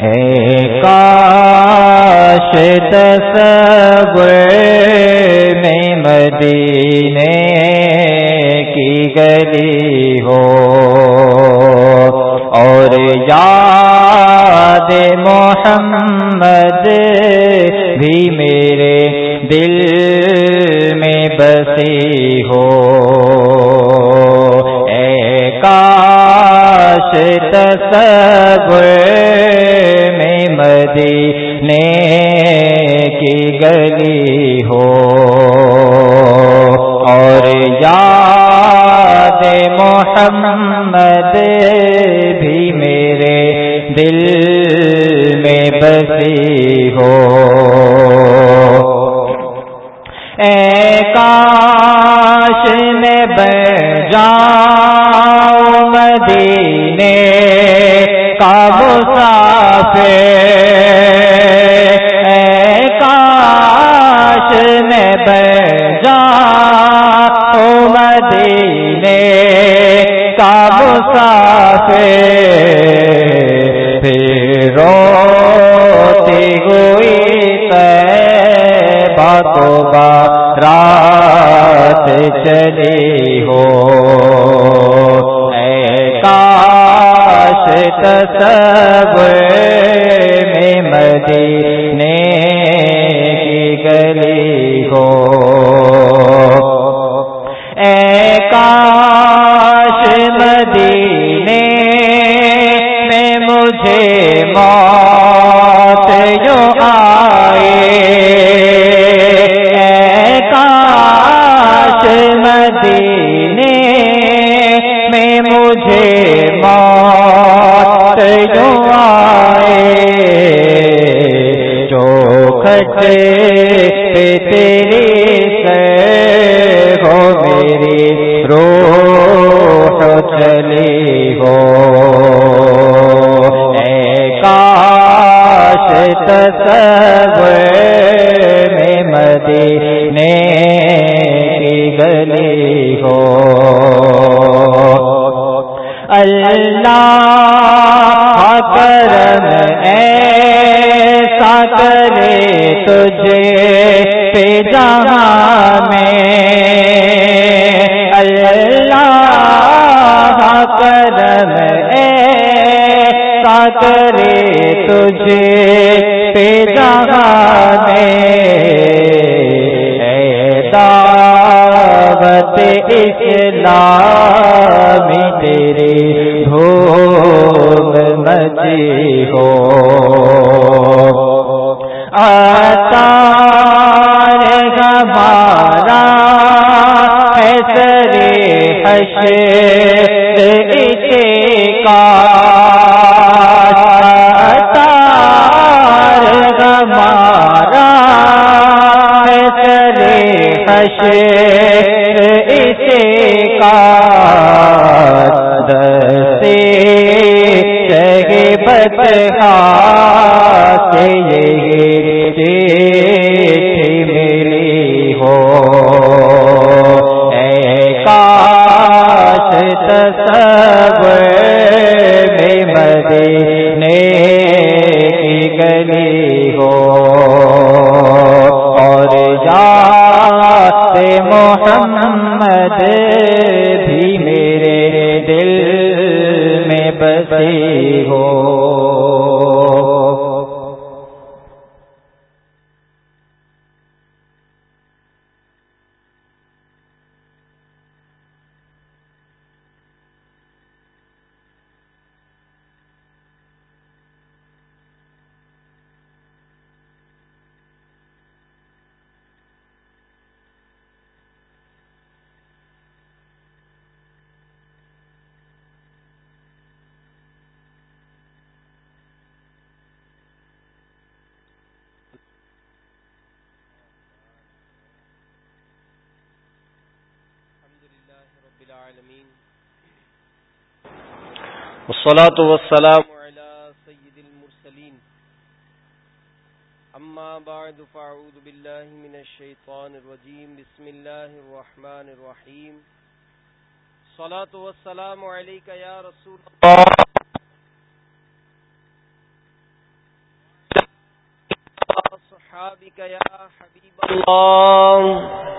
اے کاش تصور میں مدینے کی گلی ہو اور یاد محمد بھی میرے دل میں بسی ہو کاش تصور میں مدینے کی گلی ہو اور یاد محمد بھی میرے دل میں بسی ہو۔ اے کاش میں بجا مدینے کا مسافر اے کاش میں بجا مدینے کا مسافر پھر روتی ہوئی باتوں رات چلی ہو۔ اے کاش تصور میں مدی کھٹے پہ تیری سے ہو میری روح چلی ہو۔ اے کاش تصور میں مدینے کی گلی ہو۔ اللہ کرم ایسا کرے تجھے پہ جہاں میں اللہ کرم اے ایسا کرے تجھے پہ جہاں میں۔ دعوت اسلام تیرے والصلاة والسلام على سيد المرسلين. أما بعد فأعوذ بالله من الشيطان الرجيم. بسم الله الرحمن الرحيم. صلاة والسلام عليك يا رسول الله. أصحابك يا حبيب الله.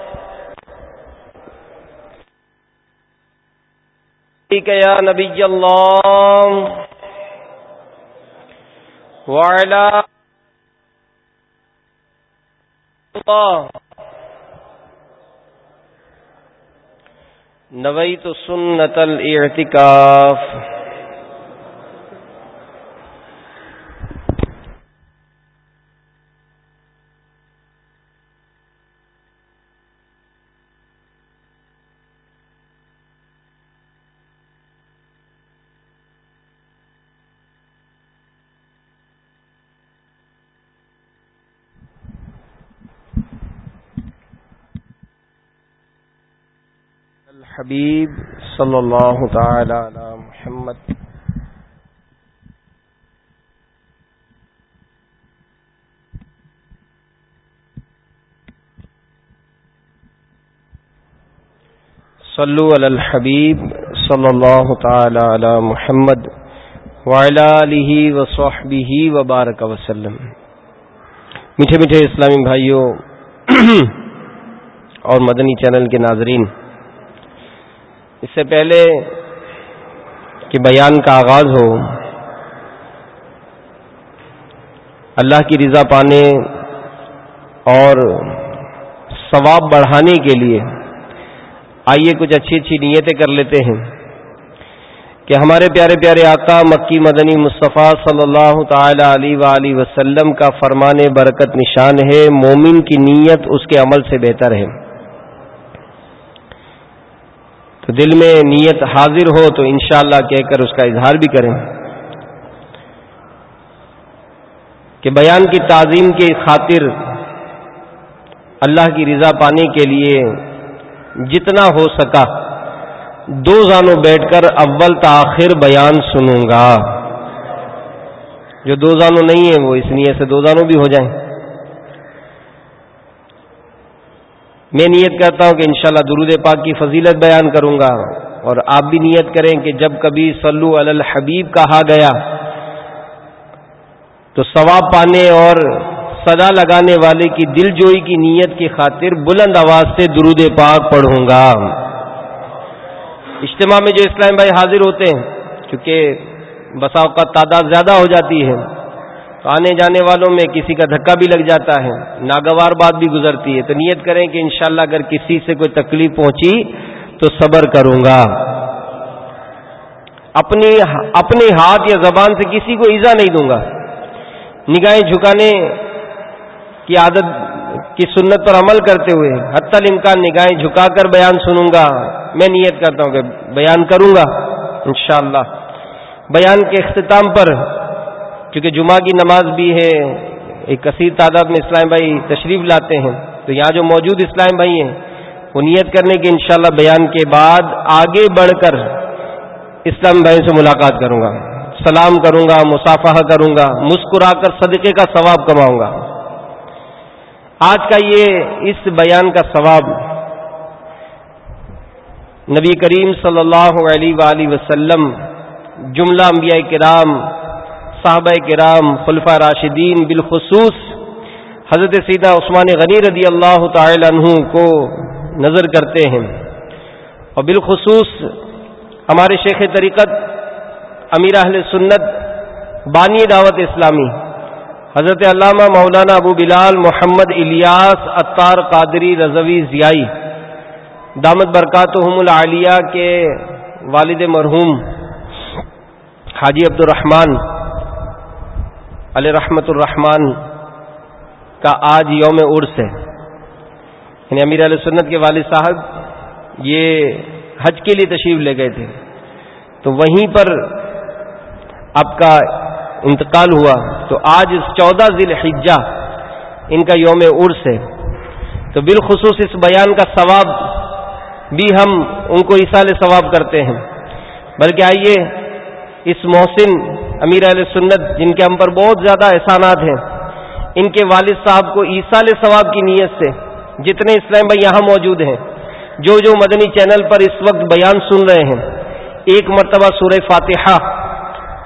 يا نبي الله. وعلى الله. نويت سنة الاعتكاف. الحبیب صلی اللہ تعالی علی محمد صلو علی الحبیب صلی اللہ تعالی علی محمد وعلی آلہ وصحبہ وبارک وسلم میٹھے میٹھے اسلامی بھائیوں اور مدنی چینل کے ناظرین اس سے پہلے کہ بیان کا آغاز ہو، اللہ کی رضا پانے اور ثواب بڑھانے کے لیے آئیے کچھ اچھی اچھی نیتیں کر لیتے ہیں کہ ہمارے پیارے پیارے آقا مکی مدنی مصطفیٰ صلی اللہ تعالی علیہ وسلم کا فرمان برکت نشان ہے، مومن کی نیت اس کے عمل سے بہتر ہے۔ تو دل میں نیت حاضر ہو تو انشاءاللہ کہہ کر اس کا اظہار بھی کریں کہ بیان کی تعظیم کی خاطر اللہ کی رضا پانے کے لیے جتنا ہو سکا دو زانوں بیٹھ کر اول تاخیر بیان سنوں گا جو دو زانوں نہیں ہیں وہ اس نیت سے دو زانوں بھی ہو جائیں میں نیت کرتا ہوں کہ انشاءاللہ درود پاک کی فضیلت بیان کروں گا اور آپ بھی نیت کریں کہ جب کبھی صلو علی الحبیب کہا گیا تو ثواب پانے اور صدا لگانے والے کی دل جوئی کی نیت کی خاطر بلند آواز سے درود پاک پڑھوں گا۔ اجتماع میں جو اسلام بھائی حاضر ہوتے ہیں کیونکہ بساؤ کا تعداد زیادہ ہو جاتی ہے آنے جانے والوں میں کسی کا دھکا بھی لگ جاتا ہے، ناگوار بات بھی گزرتی ہے۔ تو نیت کریں کہ انشاءاللہ اگر کسی سے کوئی تکلیف پہنچی تو صبر کروں گا۔ اپنی اپنے ہاتھ یا زبان سے کسی کو ایزا نہیں دوں گا۔ نگاہیں جھکانے کی عادت، کی سنت پر عمل کرتے ہوئے حتی الامکان نگاہیں جھکا کر بیان سنوں گا۔ میں نیت کرتا ہوں کہ بیان کروں گا انشاءاللہ۔ بیان کے اختتام پر کیونکہ جمعہ کی نماز بھی ہے، ایک کثیر تعداد میں اسلام بھائی تشریف لاتے ہیں۔ تو یہاں جو موجود اسلام بھائی ہیں، وہ نیت کرنے کے انشاءاللہ بیان کے بعد آگے بڑھ کر اسلام بھائی سے ملاقات کروں گا۔ سلام کروں گا مسافہ کروں گا، مسکرا کر صدقے کا ثواب کماؤں گا۔ آج کا یہ اس بیان کا ثواب نبی کریم صلی اللہ علیہ وآلہ وسلم، جملہ انبیاء کرام صحابہ کرام خلفہ راشدین بالخصوص، حضرت سیدہ عثمان غنی رضی اللہ تعالی عنہ کو نظر کرتے ہیں۔ اور بالخصوص ہمارے شیخ طریقت امیر اہل سنت بانی دعوت اسلامی، حضرت علامہ مولانا ابو بلال محمد الیاس اطار قادری رضوی ضیائی، دامت برکاتہم العالیہ کے والد مرحوم حاجی عبد الرحمان علیہ رحمت الرحمان کا آج یوم عرس ہے۔ یعنی امیر علیہ سنت کے والد صاحب یہ حج کے لیے تشریف لے گئے تھے۔ تو وہیں پر آپ کا انتقال ہوا۔ تو آج چودہ ذیل حجہ ان کا یوم عرس ہے۔ تو بالخصوص اس بیان کا ثواب بھی ہم ان کو اصال ثواب کرتے ہیں۔ بلکہ آئیے اس محسن امیر علیہ سنت جن کے ہم پر بہت زیادہ احسانات ہیں، ان کے والد صاحب کو عیسال ثواب کی نیت سے جتنے اسلام بھائی یہاں موجود ہیں، جو جو مدنی چینل پر اس وقت بیان سن رہے ہیں، ایک مرتبہ سورہ فاتحہ،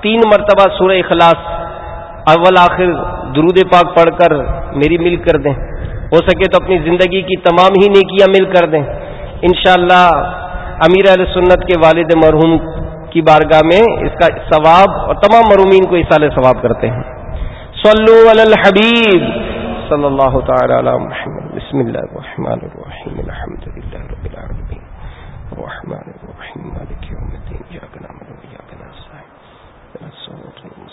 تین مرتبہ سورہ اخلاص، اول آخر درود پاک پڑھ کر میری مل کر دیں۔ ہو سکے تو اپنی زندگی کی تمام ہی نیکیاں مل کر دیں۔ انشاءاللہ امیر علیہ سنت کے والد مرحوم کی بارگاہ میں اس کا ثواب اور تمام مرومین کو اصال ثواب کرتے ہیں۔ صلو علی الحبیب صلی اللہ تعالی علی محمد۔ بسم اللہ الرحمن الرحیم۔ الحمد للہ رب العالمین۔ الرحمن الرحیم۔ مالک یوم الدین۔ یا نعبد و اياک نستعين الصراط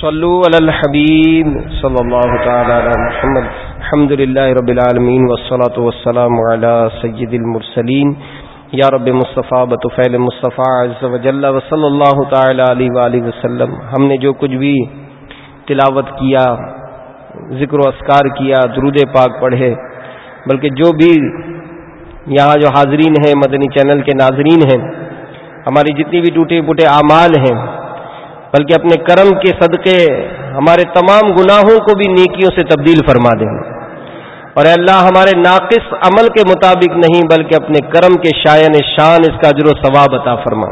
صلو علی الحبیب صلی اللہ تعالی علی محمد. الحمد للہ رب العالمین والصلاة والسلام علی سید المرسلین یا رب مصطفیٰ بطفیل مصطفیٰ عز و جل و صلی اللہ تعالی علی وآلہ وسلم. ہم نے جو کچھ بھی تلاوت کیا، ذکر و اسکار کیا، درود پاک پڑھے، بلکہ جو بھی یہاں جو حاضرین ہیں، مدنی چینل کے ناظرین ہیں، ہماری جتنی بھی ٹوٹے پوٹے اعمال ہیں بلکہ اپنے کرم کے صدقے ہمارے تمام گناہوں کو بھی نیکیوں سے تبدیل فرما دیں اور اے اللہ، ہمارے ناقص عمل کے مطابق نہیں، بلکہ اپنے کرم کے شاعن شان اس کا اجر و ثواب عطا فرما۔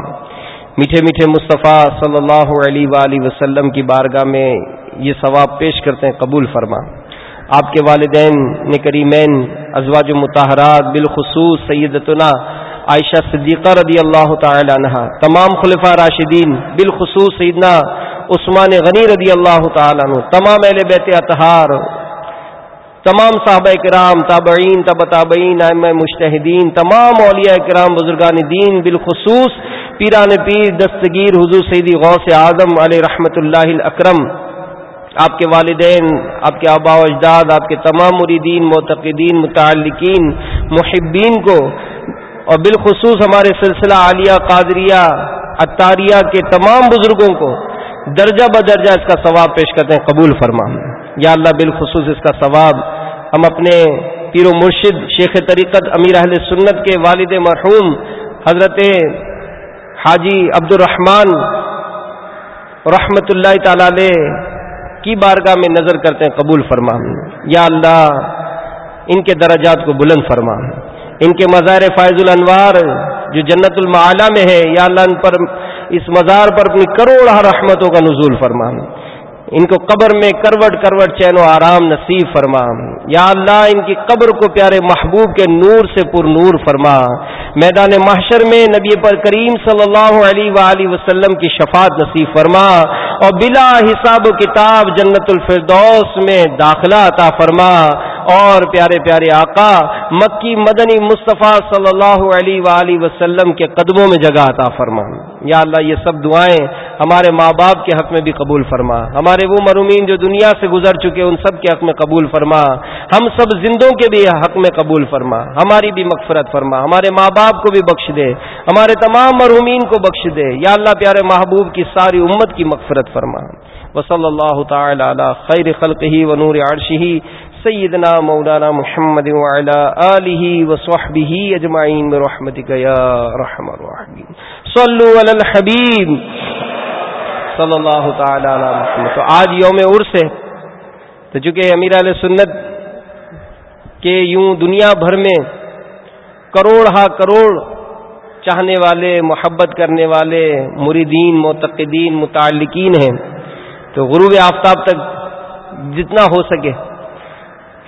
میٹھے میٹھے مصطفیٰ صلی اللہ علیہ وآلہ وسلم کی بارگاہ میں یہ ثواب پیش کرتے ہیں، قبول فرما۔ آپ کے والدین نے کریمین ازواج متحرات بالخصوص سیدتنا عائشہ صدیقہ رضی اللہ تعالی عنہ تمام خلفہ راشدین، بالخصوص سیدنا عثمان غنی رضی اللہ تعالی عنہ، تمام اہل بیت اطہار، تمام صحابہ کرام، تابعین، تب تابعین مشتحدین تمام اولیاء کرام، بزرگان دین، بالخصوص پیران پیر، دستگیر حضور سیدی غوث اعظم علیہ رحمت اللہ الاکرم، آپ کے والدین، آپ کے آبا و اجداد، آپ کے تمام مریدین، معتقدین، متعلقین، محبین کو اور بالخصوص ہمارے سلسلہ عالیہ قادریہ اتاریہ کے تمام بزرگوں کو درجہ بدرجہ اس کا ثواب پیش کرتے ہیں، قبول فرما۔ یا اللہ، بالخصوص اس کا ثواب ہم اپنے پیر و مرشد شیخ طریقت امیر اہل سنت کے والد مرحوم حضرت حاجی عبد الرحمان رحمت اللہ تعالی کی بارگاہ میں نظر کرتے ہیں، قبول فرما۔ یا اللہ، ان کے درجات کو بلند فرما۔ ان کے مزار فائز الانوار جو جنت المعلا میں ہے، یا اللہ ان پر اس مزار پر اپنی کروڑ رحمتوں کا نزول فرما ان کو قبر میں کروٹ کروٹ چین و آرام نصیب فرما یا اللہ ان کی قبر کو پیارے محبوب کے نور سے پر نور فرما میدان محشر میں نبی پر کریم صلی اللہ علیہ وآلہ وسلم کی شفاعت نصیب فرما اور بلا حساب و کتاب جنت الفردوس میں داخلہ عطا فرما اور پیارے پیارے آقا، مکی مدنی مصطفیٰ صلی اللہ علیہ وآلہ وسلم کے قدموں میں جگہ عطا فرما۔ یا اللہ، یہ سب دعائیں ہمارے ماں باپ کے حق میں بھی قبول فرما۔ ہمارے وہ مرمین جو دنیا سے گزر چکے، ان سب کے حق میں قبول فرما۔ ہم سب زندوں کے بھی حق میں قبول فرما۔ ہماری بھی مغفرت فرما۔ ہمارے ماں باپ کو بھی بخش دے۔ ہمارے تمام مرحومین کو بخش دے۔ یا اللہ، پیارے محبوب کی ساری امت کی مغفرت فرما۔ وصلی اللہ تعالی علی خیر خلق ہی و نور عرش ہی سیدنا مولانا محمد وعلى آله وصحبه اجمعین برحمتك یا رحم الرحمین صلو علی الحبیب. صلی اللہ تعالی علی محمد. تو آج یوم عرس ہے. تو چونکہ امیر علیہ سنت کے یوں دنیا بھر میں کروڑ ہا کروڑ چاہنے والے، محبت کرنے والے، مریدین، معتقدین، متعلقین ہیں، تو غروب آفتاب تک جتنا ہو سکے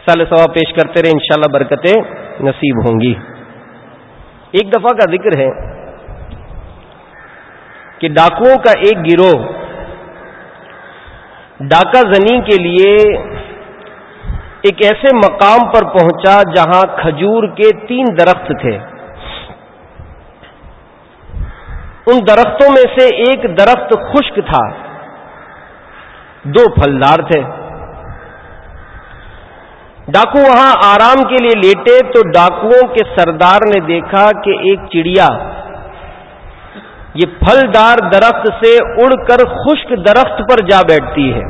سال ثواب پیش کرتے رہے، انشاءاللہ برکتیں نصیب ہوں گی۔ ایک دفعہ کا ذکر ہے کہ ڈاکوؤں کا ایک گروہ ڈاکہ زنی کے لیے ایک ایسے مقام پر پہنچا جہاں کھجور کے تین درخت تھے۔ ان درختوں میں سے ایک درخت خشک تھا، دو پھلدار تھے۔ ڈاکو وہاں آرام کے لیے لیٹے تو ڈاکوؤں کے سردار نے دیکھا کہ ایک چڑیا یہ پھلدار درخت سے اڑ کر خشک درخت پر جا بیٹھتی ہے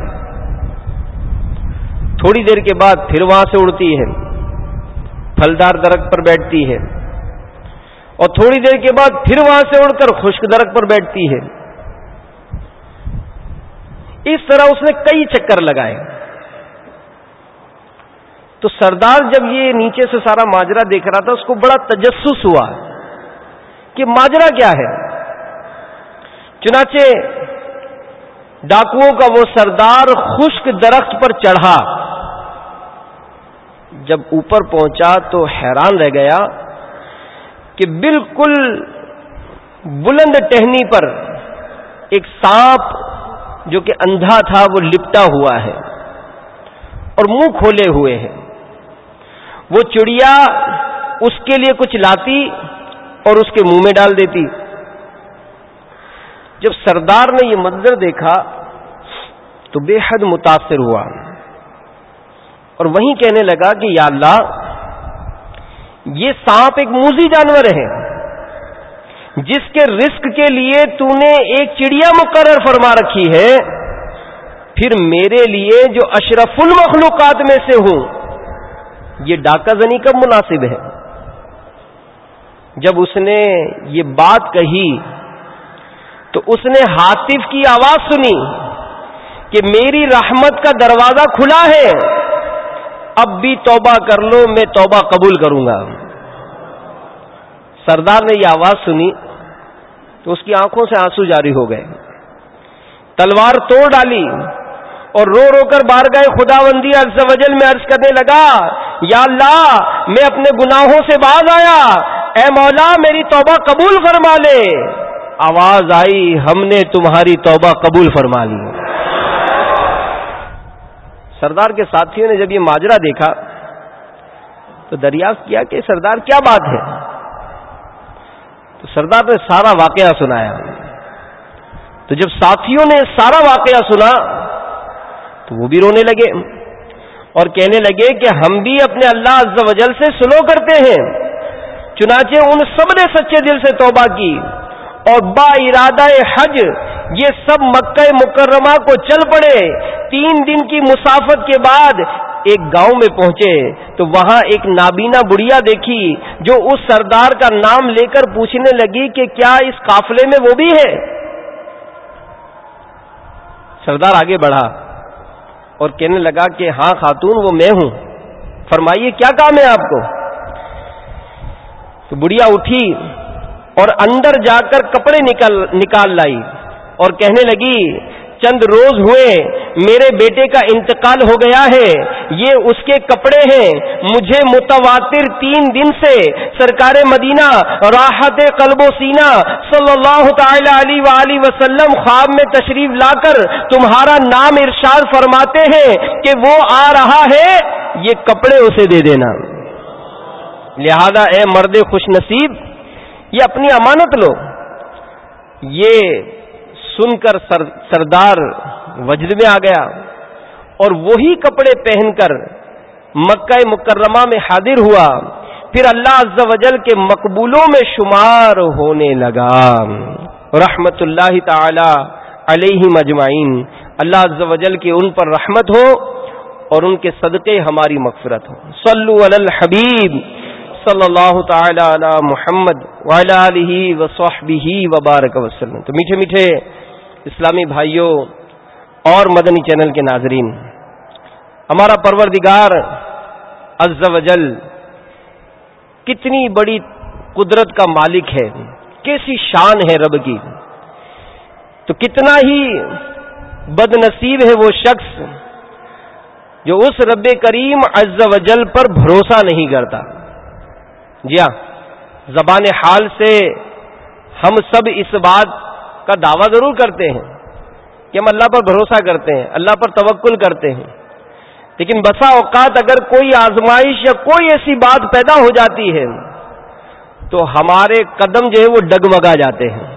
تھوڑی دیر کے بعد پھر وہاں سے اڑتی ہے پھلدار درخت پر بیٹھتی ہے اور تھوڑی دیر کے بعد پھر وہاں سے اڑ کر خشک درخت پر بیٹھتی ہے اس طرح اس نے کئی چکر لگائے تو سردار جب یہ نیچے سے سارا ماجرا دیکھ رہا تھا، اس کو بڑا تجسس ہوا کہ ماجرا کیا ہے۔ چنانچہ ڈاکوؤں کا وہ سردار خشک درخت پر چڑھا۔ جب اوپر پہنچا تو حیران رہ گیا کہ بالکل بلند ٹہنی پر ایک سانپ جو کہ اندھا تھا، وہ لپٹا ہوا ہے اور منہ کھولے ہوئے ہیں۔ وہ چڑیا اس کے لیے کچھ لاتی اور اس کے منہ میں ڈال دیتی۔ جب سردار نے یہ منظر دیکھا تو بے حد متاثر ہوا۔ اور وہیں کہنے لگا کہ یا اللہ، یہ سانپ ایک موزی جانور ہے، جس کے رسک کے لیے تو نے ایک چڑیا مقرر فرما رکھی ہے، پھر میرے لیے جو اشرف المخلوقات میں سے ہوں یہ ڈاکہ زنی کب مناسب ہے؟ جب اس نے یہ بات کہی، تو اس نے حاطف کی آواز سنی کہ میری رحمت کا دروازہ کھلا ہے، اب بھی توبہ کر لو، میں توبہ قبول کروں گا۔ سردار نے یہ آواز سنی تو اس کی آنکھوں سے آنسو جاری ہو گئے۔ تلوار توڑ ڈالی۔ اور رو رو کر بار گئے خدا بندی وجل میں عرض کرنے لگا، یا اللہ، میں اپنے گناہوں سے باز آیا۔ اے مولا، میری توبہ قبول فرما لے۔ آواز آئی، ہم نے تمہاری توبہ قبول فرما لی۔ سردار کے ساتھیوں نے جب یہ ماجرا دیکھا، تو دریافت کیا کہ سردار کیا بات ہے؟ تو سردار نے سارا واقعہ سنایا۔ تو جب ساتھیوں نے سارا واقعہ سنا تو وہ بھی رونے لگے اور کہنے لگے کہ ہم بھی اپنے اللہ عز و جل سے سلو کرتے ہیں۔ چنانچہ ان سب نے سچے دل سے توبہ کی اور با ارادہ حج یہ سب مکہ مکرمہ کو چل پڑے۔ تین دن کی مسافت کے بعد ایک گاؤں میں پہنچے۔ تو وہاں ایک نابینا بڑھیا دیکھی جو اس سردار کا نام لے کر پوچھنے لگی کہ کیا اس قافلے میں وہ بھی ہے؟ سردار آگے بڑھا۔ اور کہنے لگا کہ ہاں خاتون وہ میں ہوں۔ فرمائیے، کیا کام ہے آپ کو؟ تو بڑھیا اٹھی اور اندر جا کر کپڑے نکال نکال لائی اور کہنے لگی، چند روز ہوئے میرے بیٹے کا انتقال ہو گیا ہے، یہ اس کے کپڑے ہیں۔ مجھے متواتر تین دن سے سرکار مدینہ، راحت قلب و سینا صلی اللہ تعالی علی وسلم خواب میں تشریف لا کر تمہارا نام ارشاد فرماتے ہیں کہ وہ آ رہا ہے، یہ کپڑے اسے دے دینا۔ لہذا اے مرد خوش نصیب، یہ اپنی امانت لو۔ یہ سن کر سر سردار وجد میں آ گیا اور وہی کپڑے پہن کر مکہ مکرمہ میں حاضر ہوا۔ پھر اللہ عز و جل کے مقبولوں میں شمار ہونے لگا۔ رحمت اللہ تعالی علیہ مجمعین اللہ عز و جل کی ان پر رحمت ہو اور ان کے صدقے ہماری مغفرت ہو۔ صلو علی الحبیب صلی اللہ تعالی علی محمد وصحبہ وبارک وسلم۔ تو میٹھے میٹھے اسلامی بھائیوں اور مدنی چینل کے ناظرین، ہمارا پروردگار عز و جل کتنی بڑی قدرت کا مالک ہے، کیسی شان ہے رب کی۔ تو کتنا ہی بد نصیب ہے وہ شخص جو اس رب کریم عز و جل پر بھروسہ نہیں کرتا۔ جی ہاں زبان حال سے ہم سب اس بات کا دعویٰ ضرور کرتے ہیں۔ کہ ہم اللہ پر بھروسہ کرتے ہیں، اللہ پر توکل کرتے ہیں۔ لیکن بسا اوقات اگر کوئی آزمائش یا کوئی ایسی بات پیدا ہو جاتی ہے، تو ہمارے قدم جو ہے وہ ڈگمگا جاتے ہیں۔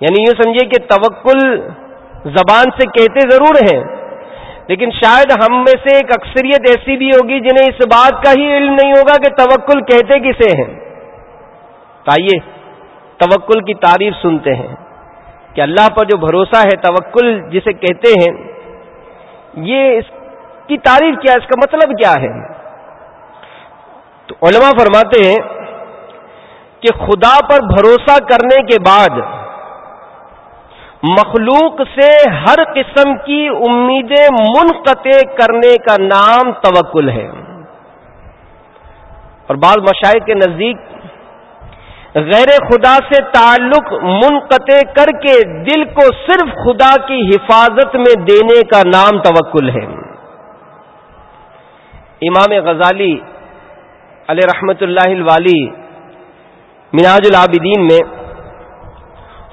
یعنی یہ سمجھے کہ توکل زبان سے کہتے ضرور ہیں، لیکن شاید ہم میں سے ایک اکثریت ایسی بھی ہوگی جنہیں اس بات کا ہی علم نہیں ہوگا کہ توکل کہتے کسے ہیں۔ آئیے، توکل کی تعریف سنتے ہیں۔ کہ اللہ پر جو بھروسہ ہے، توکل جسے کہتے ہیں، یہ اس کی تعریف کیا، اس کا مطلب کیا ہے؟ تو علماء فرماتے ہیں کہ خدا پر بھروسہ کرنے کے بعد مخلوق سے ہر قسم کی امیدیں منقطع کرنے کا نام توکل ہے۔ اور بعض مشاہد کے نزدیک غیر خدا سے تعلق منقطع کر کے دل کو صرف خدا کی حفاظت میں دینے کا نام توکل ہے۔ امام غزالی علیہ رحمت اللہ الوالی مناج العابدین میں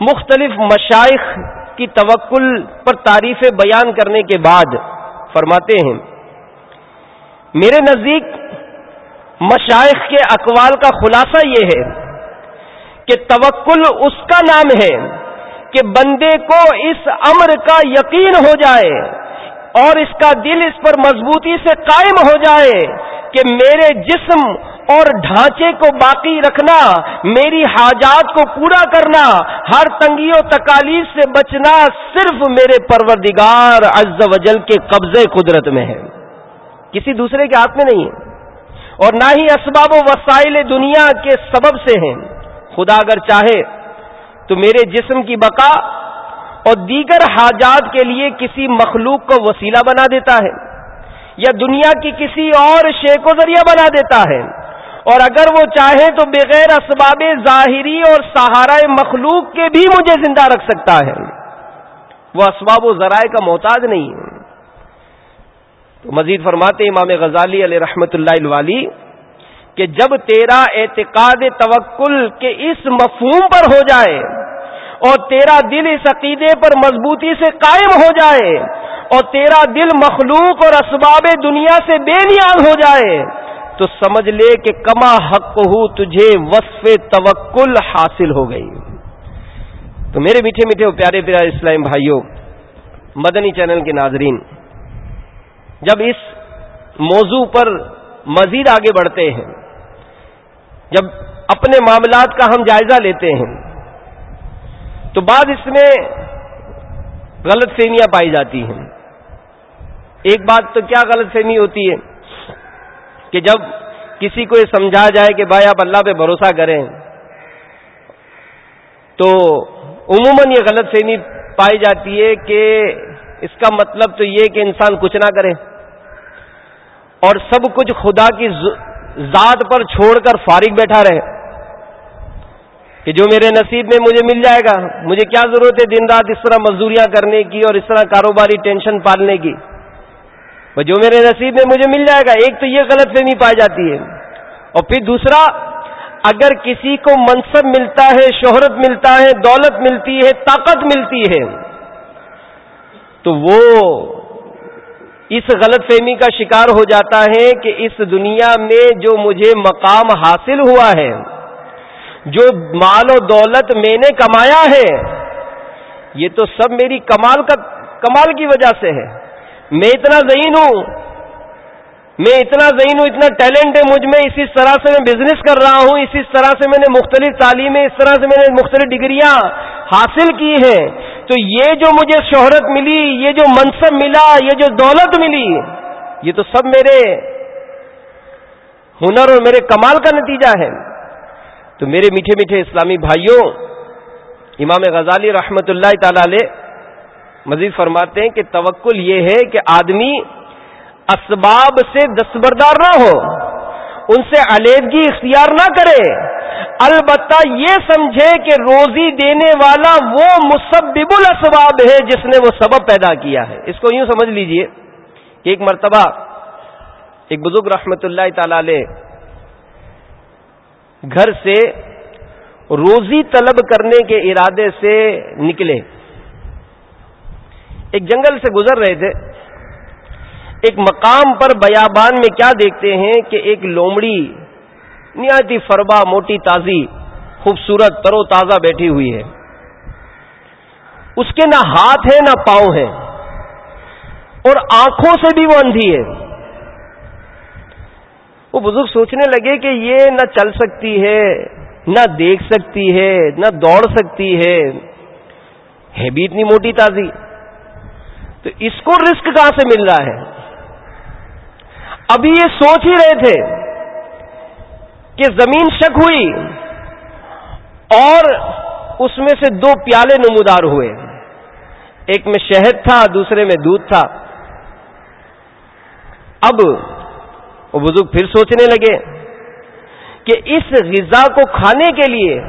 مختلف مشائق کی توکل پر تعریف بیان کرنے کے بعد فرماتے ہیں، میرے نزدیک مشائق کے اقوال کا خلاصہ یہ ہے کہ توکل اس کا نام ہے کہ بندے کو اس امر کا یقین ہو جائے اور اس کا دل اس پر مضبوطی سے قائم ہو جائے کہ میرے جسم اور ڈھانچے کو باقی رکھنا، میری حاجات کو پورا کرنا، ہر تنگی و تکالیف سے بچنا صرف میرے پروردگار عز و جل کے قبضے قدرت میں ہے۔ کسی دوسرے کے ہاتھ میں نہیں ہے۔ اور نہ ہی اسباب و وسائل دنیا کے سبب سے ہیں۔ خدا اگر چاہے تو میرے جسم کی بقا اور دیگر حاجات کے لیے کسی مخلوق کو وسیلہ بنا دیتا ہے یا دنیا کی کسی اور شے کو ذریعہ بنا دیتا ہے اور اگر وہ چاہے تو بغیر اسباب ظاہری اور سہارا مخلوق کے بھی مجھے زندہ رکھ سکتا ہے۔ وہ اسباب و ذرائع کا محتاج نہیں ہے۔ تو مزید فرماتے امام غزالی علیہ رحمت اللہ الوالی کہ جب تیرا اعتقاد توکل کے اس مفہوم پر ہو جائے اور تیرا دل اس عقیدے پر مضبوطی سے قائم ہو جائے اور تیرا دل مخلوق اور اسباب دنیا سے بے نیاز ہو جائے، تو سمجھ لے کہ کما حق ہو تجھے وصف توکل حاصل ہو گئی۔ تو میرے میٹھے میٹھے پیارے پیارے اسلام بھائیوں، مدنی چینل کے ناظرین، جب اس موضوع پر مزید آگے بڑھتے ہیں جب اپنے معاملات کا ہم جائزہ لیتے ہیں، تو بعد اس میں غلط فہمیاں پائی جاتی ہیں۔ ایک بات تو کیا غلط فہمی ہوتی ہے کہ جب کسی کو یہ سمجھا جائے کہ بھائی آپ اللہ پہ بھروسہ کریں، تو عموماً یہ غلط فہمی پائی جاتی ہے کہ اس کا مطلب تو یہ کہ انسان کچھ نہ کرے۔ اور سب کچھ خدا کی ذات پر چھوڑ کر فارغ بیٹھا رہے کہ جو میرے نصیب میں مجھے مل جائے گا، مجھے کیا ضرورت ہے دن رات اس طرح مزدوریاں کرنے کی اور اس طرح کاروباری ٹینشن پالنے کی؟ جو میرے نصیب میں مجھے مل جائے گا، ایک تو یہ غلط فہمی پائی جاتی ہے۔ اور پھر دوسرا، اگر کسی کو منصب ملتا ہے، شہرت ملتا ہے، دولت ملتی ہے، طاقت ملتی ہے، تو وہ اس غلط فہمی کا شکار ہو جاتا ہے کہ اس دنیا میں جو مجھے مقام حاصل ہوا ہے، جو مال و دولت میں نے کمایا ہے، یہ تو سب میری کمال کا کمال کی وجہ سے ہے۔ میں اتنا ذہین ہوں میں اتنا ذہین ہوں، اتنا ٹیلنٹ ہے مجھ میں، اسی طرح سے میں بزنس کر رہا ہوں، اسی طرح سے میں نے مختلف تعلیمیں، اس طرح سے میں نے مختلف ڈگریاں حاصل کی ہیں۔ تو یہ جو مجھے شہرت ملی، یہ جو منصب ملا، یہ جو دولت ملی، یہ تو سب میرے ہنر اور میرے کمال کا نتیجہ ہے۔ تو میرے میٹھے میٹھے اسلامی بھائیوں، امام غزالی رحمت اللہ تعالی علیہ مزید فرماتے ہیں کہ توکل یہ ہے کہ آدمی اسباب سے دستبردار نہ ہو۔ ان سے علیحدگی اختیار نہ کرے۔ البتہ یہ سمجھے کہ روزی دینے والا وہ مسبب الاسباب ہے جس نے وہ سبب پیدا کیا ہے۔ اس کو یوں سمجھ لیجیے کہ ایک مرتبہ ایک بزرگ رحمت اللہ تعالی علیہ گھر سے روزی طلب کرنے کے ارادے سے نکلے۔ ایک جنگل سے گزر رہے تھے۔ ایک مقام پر بیابان میں کیا دیکھتے ہیں کہ ایک لومڑی نہایتی فربا موٹی، تازی، خوبصورت ترو تازہ بیٹھی ہوئی ہے۔ اس کے نہ ہاتھ ہے نہ پاؤں ہے اور آنکھوں سے بھی وہ اندھی ہے۔ وہ بزرگ سوچنے لگے کہ یہ نہ چل سکتی ہے، نہ دیکھ سکتی ہے، نہ دوڑ سکتی ہے۔ ہے بھی اتنی موٹی، تازی۔ تو اس کو رسک کہاں سے مل رہا ہے؟ ابھی یہ سوچ ہی رہے تھے کہ زمین شک ہوئی اور اس میں سے دو پیالے نمودار ہوئے۔ ایک میں شہد تھا، دوسرے میں دودھ تھا۔ اب وہ بزرگ پھر سوچنے لگے کہ اس غذا کو کھانے کے لیے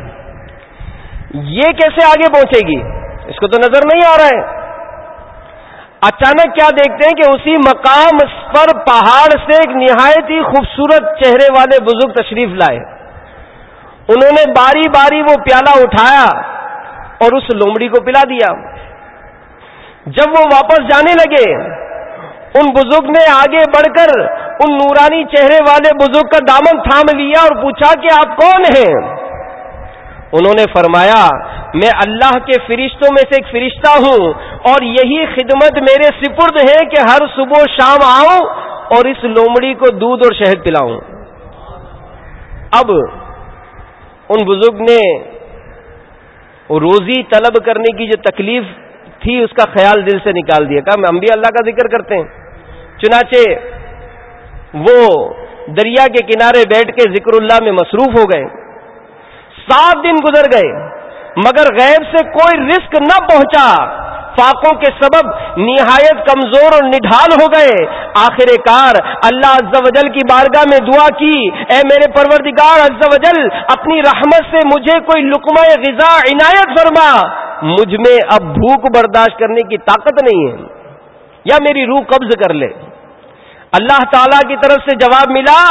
یہ کیسے آگے پہنچے گی؟ اس کو تو نظر نہیں آ رہا ہے۔ اچانک کیا دیکھتے ہیں کہ اسی مقام پر پہاڑ سے ایک نہایت ہی خوبصورت چہرے والے بزرگ تشریف لائے۔ انہوں نے باری باری وہ پیالہ اٹھایا اور اس لومڑی کو پلا دیا۔ جب وہ واپس جانے لگے، ان بزرگ نے آگے بڑھ کر ان نورانی چہرے والے بزرگ کا دامن تھام لیا اور پوچھا کہ آپ کون ہیں؟ انہوں نے فرمایا، میں اللہ کے فرشتوں میں سے ایک فرشتہ ہوں اور یہی خدمت میرے سپرد ہے کہ ہر صبح شام آؤں اور اس لومڑی کو دودھ اور شہد پلاؤں۔ اب ان بزرگ نے روزی طلب کرنے کی جو تکلیف تھی، اس کا خیال دل سے نکال دیا۔ کہا، ہم بھی اللہ کا ذکر کرتے ہیں۔ چنانچہ وہ دریا کے کنارے بیٹھ کے ذکر اللہ میں مصروف ہو گئے۔ سات دن گزر گئے، مگر غیب سے کوئی رسک نہ پہنچا۔ فاقوں کے سبب نہایت کمزور اور نڈھال ہو گئے۔ آخر کار اللہ عز و جل کی بارگاہ میں دعا کی، اے میرے پروردگار عز و جل، اپنی رحمت سے مجھے کوئی لکمہ غذا عنایت فرما۔ مجھ میں اب بھوک برداشت کرنے کی طاقت نہیں ہے، یا میری روح قبض کر لے۔ اللہ تعالی کی طرف سے جواب ملا،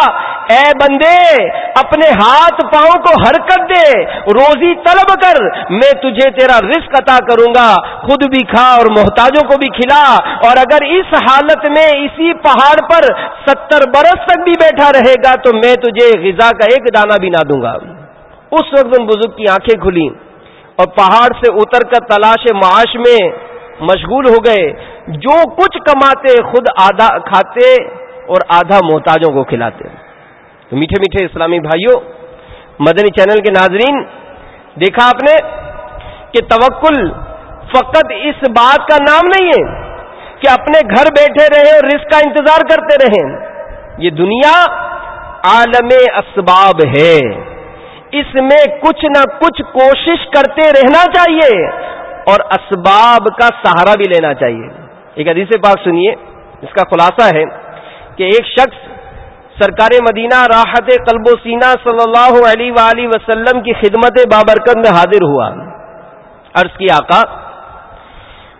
اے بندے، اپنے ہاتھ پاؤں کو حرکت دے، روزی طلب کر، میں تجھے تیرا رزق عطا کروں گا، خود بھی کھا اور محتاجوں کو بھی کھلا۔ اور اگر اس حالت میں اسی پہاڑ پر ستر برس تک بھی بیٹھا رہے گا، تو میں تجھے غذا کا ایک دانہ بھی نہ دوں گا۔ اس وقت ان بزرگ کی آنکھیں کھلی اور پہاڑ سے اتر کر تلاش معاش میں مشغول ہو گئے، جو کچھ کماتے، خود آدھا کھاتے اور آدھا محتاجوں کو کھلاتے۔ تو میٹھے میٹھے اسلامی بھائیوں، مدنی چینل کے ناظرین، دیکھا آپ نے کہ توکل فقط اس بات کا نام نہیں ہے کہ اپنے گھر بیٹھے رہے اور رزق کا انتظار کرتے رہیں یہ دنیا عالم اسباب ہے۔ اس میں کچھ نہ کچھ کوشش کرتے رہنا چاہیے۔ اور اسباب کا سہارا بھی لینا چاہیے۔ ایک حدیث پاک سنیے، اس کا خلاصہ ہے کہ ایک شخص سرکار مدینہ راحت قلب و سینہ صلی اللہ علیہ وآلہ وسلم کی خدمت بابرکت میں حاضر ہوا۔ عرض کی آقا،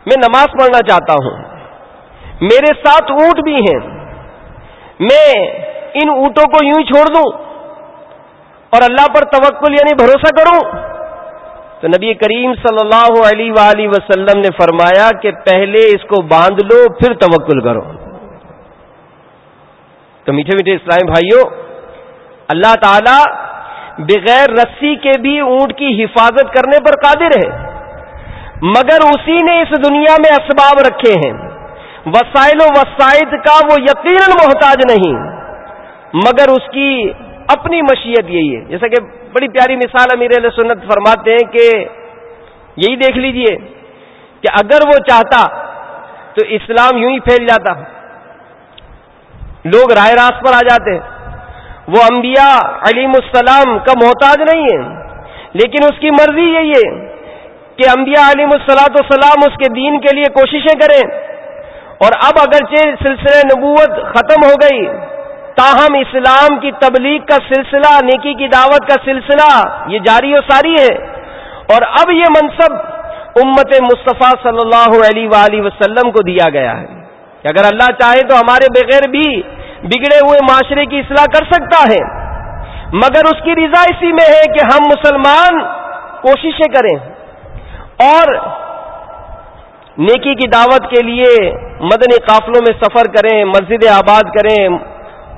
میں نماز پڑھنا چاہتا ہوں۔ میرے ساتھ اونٹ بھی ہیں۔ میں ان اونٹوں کو یوں ہی چھوڑ دوں اور اللہ پر توکل یعنی بھروسہ کروں۔ تو نبی کریم صلی اللہ علیہ وآلہ وسلم نے فرمایا کہ پہلے اس کو باندھ لو، پھر توکل کرو۔ تو میٹھے میٹھے اسلام بھائیوں، اللہ تعالی بغیر رسی کے بھی اونٹ کی حفاظت کرنے پر قادر ہے۔ مگر اسی نے اس دنیا میں اسباب رکھے ہیں۔ وسائل و وسائد کا وہ یقیناً محتاج نہیں۔ مگر اس کی اپنی مشیت یہی ہے۔ جیسا کہ بڑی پیاری مثال امیر علیہ سنت فرماتے ہیں کہ یہی دیکھ لیجیے کہ اگر وہ چاہتا تو اسلام یوں ہی پھیل جاتا۔ لوگ رائے راست پر آ جاتے۔ وہ انبیاء علیم السلام کا محتاج نہیں ہے لیکن اس کی مرضی یہی ہے کہ انبیاء علیم السلاۃ والسلام اس کے دین کے لیے کوششیں کریں۔ اور اب اگرچہ سلسلہ نبوت ختم ہو گئی تاہم اسلام کی تبلیغ کا سلسلہ، نیکی کی دعوت کا سلسلہ، یہ جاری و ساری ہے۔ اور اب یہ منصب امت مصطفیٰ صلی اللہ علیہ وآلہ وسلم کو دیا گیا ہے۔ کہ اگر اللہ چاہے تو ہمارے بغیر بھی بگڑے ہوئے معاشرے کی اصلاح کر سکتا ہے۔ مگر اس کی رضا اسی میں ہے کہ ہم مسلمان کوششیں کریں۔ اور نیکی کی دعوت کے لیے مدنی قافلوں میں سفر کریں، مسجد آباد کریں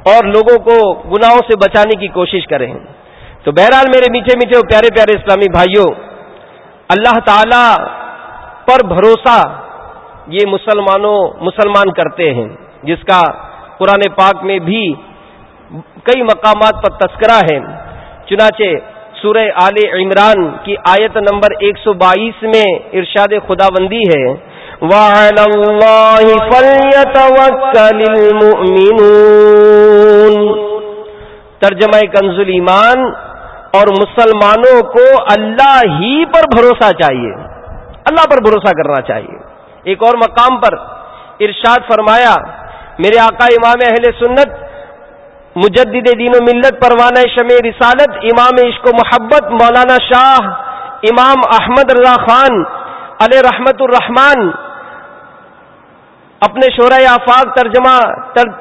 اور لوگوں کو گناہوں سے بچانے کی کوشش کریں۔ تو بہرحال میرے میٹھے میٹھے اور پیارے پیارے اسلامی بھائیوں، اللہ تعالی پر بھروسہ یہ مسلمانوں، مسلمان کرتے ہیں، جس کا قرآن پاک میں بھی کئی مقامات پر تذکرہ ہے۔ چنانچہ سورہ آل عمران کی آیت نمبر ایک سو بائیس میں ارشاد خدا بندی ہے۔ وعلى الله فليتوكل المؤمنون۔ ترجمہ کنز ایمان اور مسلمانوں کو اللہ ہی پر بھروسہ چاہیے۔ اللہ پر بھروسہ کرنا چاہیے۔ ایک اور مقام پر ارشاد فرمایا، میرے آقا امام اہل سنت، مجدد دین و ملت، پروانہ شمع رسالت، امام عشق و محبت، مولانا شاہ امام احمد رضا خان، علیہ رحمت الرحمان اپنے شعرۂ آفاق ترجمہ تر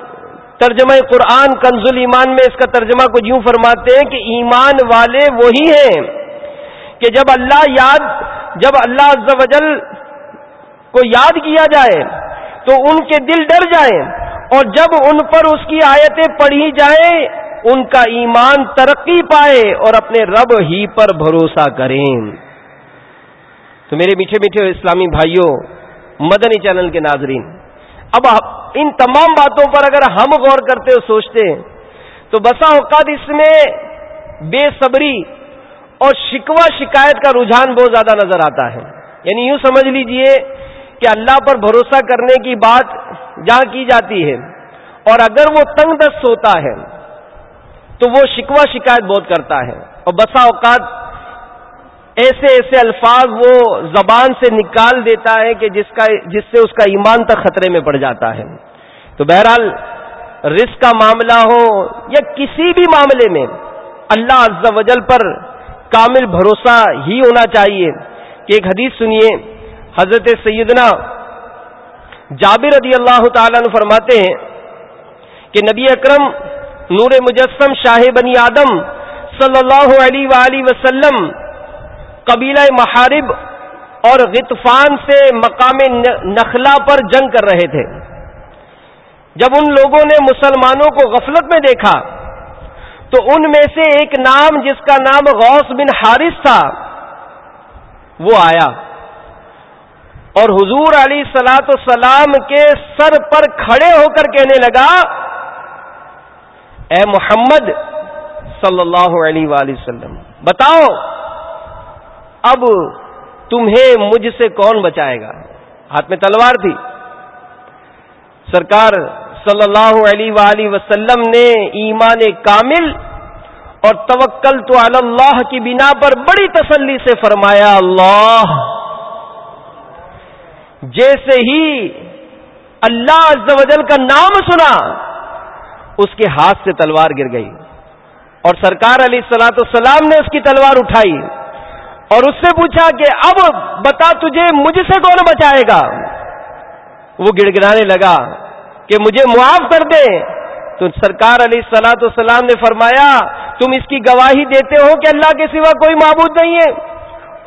ترجمہ قرآن کنز ایمان میں اس کا ترجمہ کو یوں فرماتے ہیں کہ ایمان والے وہی ہیں کہ جب اللہ یاد جب اللہ عز و جل کو یاد کیا جائے تو ان کے دل ڈر جائیں اور جب ان پر اس کی آیتیں پڑھی جائیں، ان کا ایمان ترقی پائے اور اپنے رب ہی پر بھروسہ کریں۔ تو میرے میٹھے میٹھے اسلامی بھائیوں، مدنی چینل کے ناظرین اب ان تمام باتوں پر اگر ہم غور کرتے ہو سوچتے ہیں، تو بسا اوقات اس میں بے صبری اور شکوہ شکایت کا رجحان بہت زیادہ نظر آتا ہے۔ یعنی یوں سمجھ لیجیے کہ اللہ پر بھروسہ کرنے کی بات جہاں کی جاتی ہے، اور اگر وہ تنگ دست ہوتا ہے، تو وہ شکوہ شکایت بہت کرتا ہے۔ اور بسا اوقات ایسے ایسے الفاظ وہ زبان سے نکال دیتا ہے کہ جس کا جس سے اس کا ایمان تک خطرے میں پڑ جاتا ہے۔ تو بہرحال رزق کا معاملہ ہو یا کسی بھی معاملے میں اللہ عز و جل پر کامل بھروسہ ہی ہونا چاہیے۔ کہ ایک حدیث سنیے، حضرت سیدنا جابر رضی اللہ تعالیٰ نے فرماتے ہیں کہ نبی اکرم نور مجسم شاہ بنی آدم صلی اللہ علیہ وآلہ وسلم قبیلہ محارب اور غطفان سے مقام نخلا پر جنگ کر رہے تھے۔ جب ان لوگوں نے مسلمانوں کو غفلت میں دیکھا، تو ان میں سے ایک نام جس کا نام غوث بن حارث تھا، وہ آیا۔ اور حضور علی سلاۃ السلام کے سر پر کھڑے ہو کر کہنے لگا، اے محمد صلی اللہ علیہ وآلہ وسلم، بتاؤ اب تمہیں مجھ سے کون بچائے گا؟ ہاتھ میں تلوار تھی۔ سرکار صلی اللہ علیہ وآلہ وسلم نے ایمان کامل اور توکل تو اللہ کی بنا پر بڑی تسلی سے فرمایا، اللہ۔ جیسے ہی اللہ عز و جل کا نام سنا، اس کے ہاتھ سے تلوار گر گئی۔ اور سرکار علی سلاۃ السلام نے اس کی تلوار اٹھائی۔ اور اس سے پوچھا کہ اب بتا تجھے مجھ سے کون بچائے گا؟ وہ گڑ گڑانے لگا کہ مجھے معاف کر دے۔ تو سرکار علی سلاۃ السلام نے فرمایا، تم اس کی گواہی دیتے ہو کہ اللہ کے سوا کوئی معبود نہیں ہے؟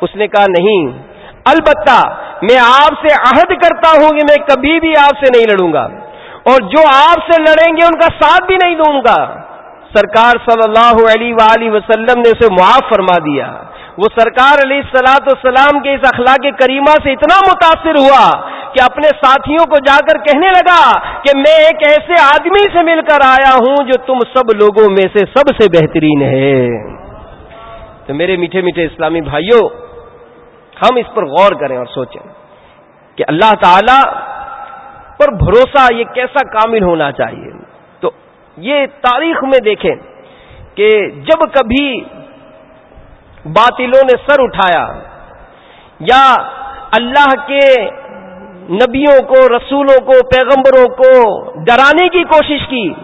اس نے کہا، نہیں۔ البتہ میں آپ سے عہد کرتا ہوں کہ میں کبھی بھی آپ سے نہیں لڑوں گا، اور جو آپ سے لڑیں گے ان کا ساتھ بھی نہیں دوں گا۔ سرکار صلی اللہ علیہ وآلہ وسلم نے اسے معاف فرما دیا۔ وہ سرکار علیہ السلاۃ السلام کے اس اخلاق کریمہ سے اتنا متاثر ہوا کہ اپنے ساتھیوں کو جا کر کہنے لگا کہ میں ایک ایسے آدمی سے مل کر آیا ہوں جو تم سب لوگوں میں سے سب سے بہترین ہے۔ تو میرے میٹھے میٹھے اسلامی بھائیوں، ہم اس پر غور کریں اور سوچیں کہ اللہ تعالی پر بھروسہ یہ کیسا کامل ہونا چاہیے۔ تو یہ تاریخ میں دیکھیں کہ جب کبھی باطلوں نے سر اٹھایا یا اللہ کے نبیوں کو، رسولوں کو، پیغمبروں کو ڈرانے کی کوشش کی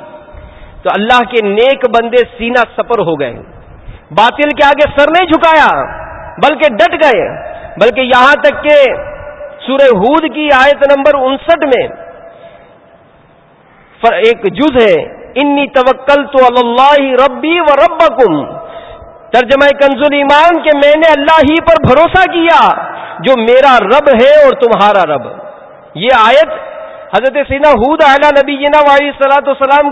تو اللہ کے نیک بندے سینا سپر ہو گئے۔ باطل کے آگے سر نہیں جھکایا، بلکہ ڈٹ گئے۔ بلکہ یہاں تک کہ سورہ ہود کی آیت نمبر انسٹھ میں ایک جز ہے، انی توکل تو اللہ ربی و ربکم ترجمہ کنز ایمان کہ میں نے اللہ ہی پر بھروسہ کیا جو میرا رب ہے اور تمہارا رب۔ یہ آیت حضرت سینا حود اعلیٰ نبی جینا والی صلاح السلام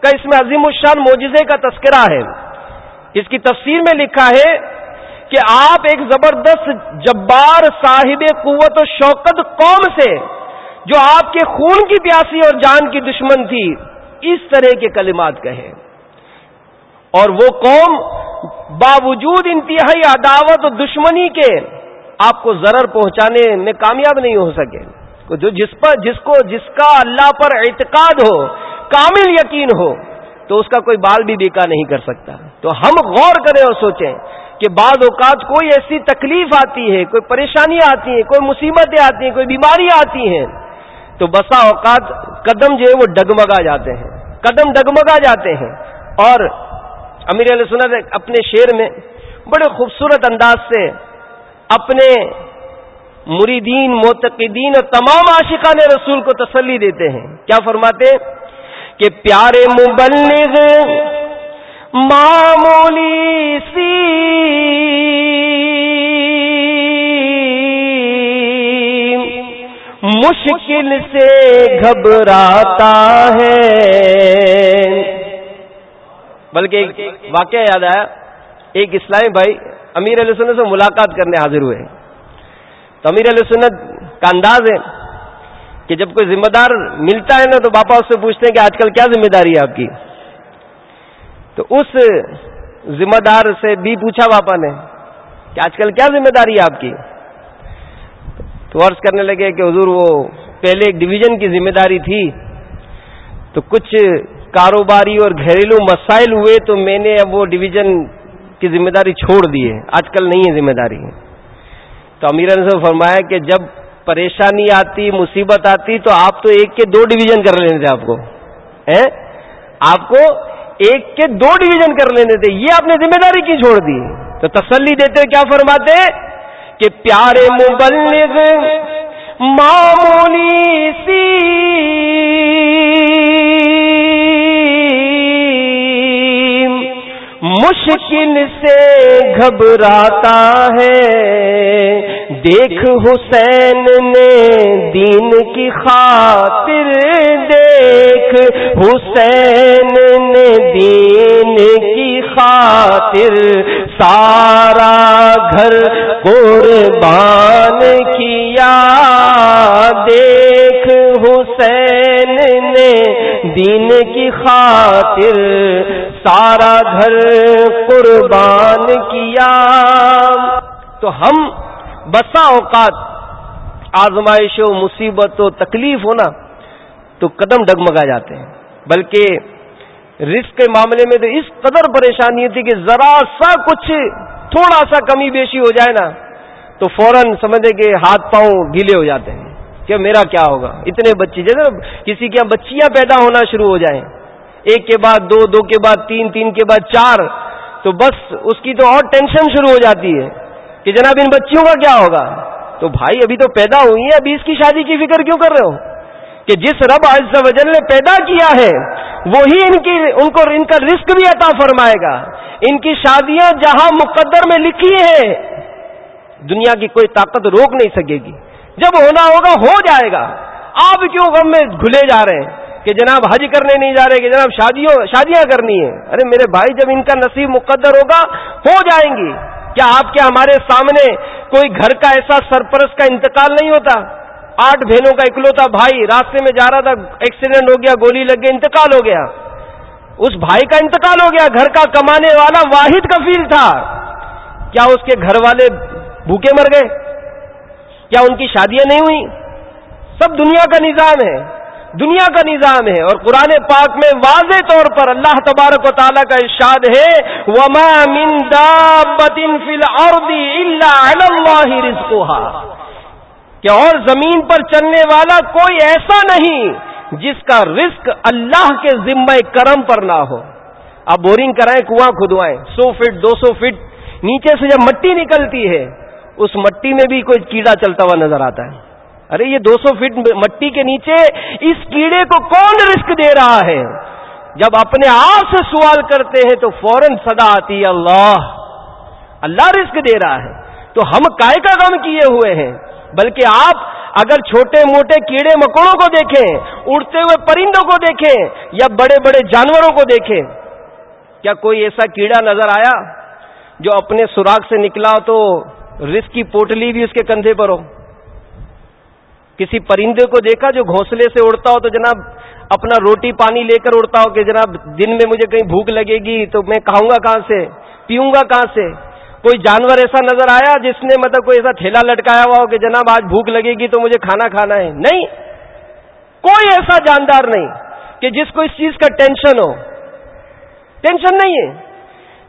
کا اس میں عظیم الشان معجزے کا تذکرہ ہے۔ اس کی تفسیر میں لکھا ہے کہ آپ ایک زبردست جبار صاحب قوت و شوقت قوم سے جو آپ کے خون کی پیاسی اور جان کی دشمن تھی، اس طرح کے کلمات کہے اور وہ قوم باوجود انتہائی عداوت و دشمنی کے آپ کو ضرر پہنچانے میں کامیاب نہیں ہو سکے۔ جو جس پر جس کو جس کا اللہ پر اعتقاد ہو، کامل یقین ہو، تو اس کا کوئی بال بھی بیکا نہیں کر سکتا۔ تو ہم غور کریں اور سوچیں کہ بعض اوقات کوئی ایسی تکلیف آتی ہے، کوئی پریشانیاں آتی ہیں کوئی مصیبتیں آتی ہیں، کوئی بیماریاں آتی ہیں، تو بسا اوقات قدم جو ہے وہ ڈگمگا جاتے ہیں۔ قدم ڈگمگا جاتے ہیں۔ اور امیر علیہ سنت اپنے شعر میں بڑے خوبصورت انداز سے اپنے مریدین، معتقدین اور تمام عاشقان رسول کو تسلی دیتے ہیں۔ کیا فرماتے کہ پیارے مبلغ، معمولی سی مشکل سے گھبراتا ہے۔ بلکہ ایک واقعہ یاد آیا، ایک اسلامی بھائی امیر علیہ سنت سے ملاقات کرنے حاضر ہوئے۔ تو امیر علیہ سنت کا انداز ہے کہ جب کوئی ذمہ دار ملتا ہے نا، تو باپا اس سے پوچھتے ہیں کہ آج کل کیا ذمہ داری ہے آپ کی؟ تو اس ذمہ دار سے بھی پوچھا باپا نے کہ آج کل کیا ذمہ داری ہے آپ کی؟ تو عرض کرنے لگے کہ حضور، وہ پہلے ایک ڈویژن کی ذمہ داری تھی۔ تو کچھ کاروباری اور گھریلو مسائل ہوئے تو میں نے اب وہ ڈویژن کی ذمہ داری چھوڑ دی ہے۔ آج کل نہیں ہے ذمہ داری۔ تو امیر نے فرمایا کہ جب پریشانی آتی، مصیبت آتی تو آپ تو ایک کے دو ڈویژن کر لینے تھے آپ کو۔ آپ کو ایک کے دو ڈویژن کر لینے تھے۔ یہ آپ نے ذمہ داری کی چھوڑ دی؟ تو تسلی دیتے کیا فرماتے کہ پیارے مبلغ معمولی سی مشکل سے گھبراتا ہے۔ دیکھ حسین نے دین کی خاطر دیکھ۔ حسین نے دین کی خاطر سارا گھر قربان کیا۔ دیکھ دین کی خاطر، سارا گھر قربان کیا۔ تو ہم بسا اوقات آزمائش و مصیبت و تکلیف ہونا تو قدم ڈگمگا جاتے ہیں۔ بلکہ رزق کے معاملے میں تو اس قدر پریشانی تھی کہ ذرا سا کچھ تھوڑا سا کمی بیشی ہو جائے نا، تو فوراً سمجھے کہ ہاتھ پاؤں گیلے ہو جاتے ہیں۔ کہ میرا کیا ہوگا؟ اتنے بچے جیسے کسی کے بچیاں پیدا ہونا شروع ہو جائیں۔ ایک کے بعد دو دو کے بعد تین تین کے بعد چار۔ تو بس اس کی تو اور ٹینشن شروع ہو جاتی ہے کہ جناب ان بچیوں کا کیا ہوگا؟ تو بھائی ابھی تو پیدا ہوئی ہیں، ابھی اس کی شادی کی فکر کیوں کر رہے ہو؟ کہ جس رب عز و جل نے پیدا کیا ہے، وہی ان کی، ان کو ان کا رسک بھی عطا فرمائے گا۔ ان کی شادیاں جہاں مقدر میں لکھی ہیں، دنیا کی کوئی طاقت روک نہیں سکے گی۔ جب ہونا ہوگا ہو جائے گا۔ آپ کیوں غم میں گھلے جا رہے ہیں کہ جناب حج کرنے نہیں جا رہے، کہ جناب شادیوں شادیاں کرنی ہے ارے میرے بھائی، جب ان کا نصیب مقدر ہوگا، ہو جائیں گی۔ کیا آپ کے ہمارے سامنے کوئی گھر کا ایسا سرپرست کا انتقال نہیں ہوتا؟ آٹھ بہنوں کا اکلوتا بھائی راستے میں جا رہا تھا ایکسیڈنٹ ہو گیا، گولی لگ گئی، انتقال ہو گیا۔ اس بھائی کا انتقال ہو گیا، گھر کا کمانے والا واحد کفیل تھا۔ کیا اس کے گھر والے بھوکے مر گئے؟ کیا ان کی شادیاں نہیں ہوئی سب دنیا کا نظام ہے۔ دنیا کا نظام ہے۔ اور قرآن پاک میں واضح طور پر اللہ تبارک و تعالیٰ کا ارشاد ہے، وما من فی الارض الا علی اللہ رزقها۔ کہ اور زمین پر چلنے والا کوئی ایسا نہیں جس کا رزق اللہ کے ذمہ کرم پر نہ ہو۔ اب بورنگ کرائیں، کنواں کھدوائیں۔ سو فٹ، دو سو فٹ نیچے سے جب مٹی نکلتی ہے اس مٹی میں بھی کوئی کیڑا چلتا ہوا نظر آتا ہے۔ ارے، یہ دو سو فٹ مٹی کے نیچے اس کیڑے کو کون رسک دے رہا ہے؟ جب اپنے آپ سے سوال کرتے ہیں تو فوراً صدا آتی ہے، اللہ اللہ رسک دے رہا ہے۔ تو ہم کائے کا غم کیے ہوئے ہیں۔ بلکہ آپ اگر چھوٹے موٹے کیڑے مکوڑوں کو دیکھیں، اڑتے ہوئے پرندوں کو دیکھیں، یا بڑے بڑے جانوروں کو دیکھیں، کیا کوئی ایسا کیڑا نظر آیا جو اپنے سوراخ سے نکلا تو رسک کی پوٹلی بھی اس کے کندھے پر ہو۔ کسی پرندے کو دیکھا جو گھونسلے سے اڑتا ہو تو جناب اپنا روٹی پانی لے کر اڑتا ہو کہ جناب دن میں مجھے کہیں بھوک لگے گی تو میں کھاؤں گا کہاں سے؟ پیوں گا کہاں سے؟ کوئی جانور ایسا نظر آیا جس نے مطلب کوئی ایسا تھیلا لٹکایا ہوا ہو کہ جناب آج بھوک لگے گی تو مجھے کھانا کھانا ہے؟ نہیں۔ کوئی ایسا جاندار نہیں کہ جس کو اس چیز کا ٹینشن ہو۔ ٹینشن نہیں ہے۔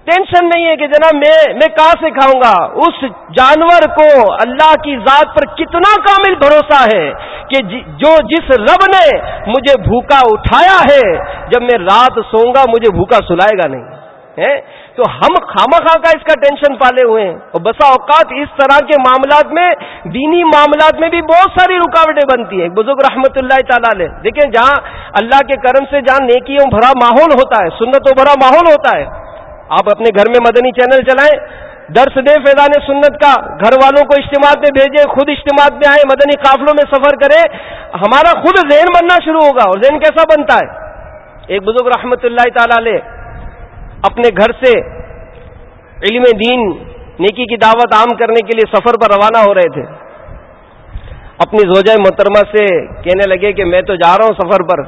ٹینشن نہیں ہے کہ جناب میں میں کہاں سے کھاؤں گا؟ اس جانور کو اللہ کی ذات پر کتنا کامل بھروسہ ہے کہ جی- جو جس رب نے مجھے بھوکا اٹھایا ہے، جب میں رات سوؤں گا، مجھے بھوکا سلائے گا نہیں۔ ہے تو ہم خامہ خاں کا اس کا ٹینشن پالے ہوئے ہیں۔ اور بسا اوقات اس طرح کے معاملات میں، دینی معاملات میں بھی بہت ساری رکاوٹیں بنتی ہیں۔ بزرگ رحمت اللہ تعالیٰ دیکھیں جہاں اللہ کے کرم سے جہاں نیکیوں بھرا ماحول ہوتا ہے، سنتوں بھرا ماحول ہوتا ہے آپ اپنے گھر میں مدنی چینل چلائیں، درس دے فیضان سنت کا، گھر والوں کو اجتماع میں بھیجیں، خود اجتماع میں آئے مدنی قافلوں میں سفر کرے ہمارا خود ذہن بننا شروع ہوگا اور ذہن کیسا بنتا ہے؟ ایک بزرگ رحمت اللہ تعالی علیہ اپنے گھر سے علم دین، نیکی کی دعوت عام کرنے کے لیے سفر پر روانہ ہو رہے تھے۔ اپنی زوجہ محترمہ سے کہنے لگے کہ میں تو جا رہا ہوں سفر پر،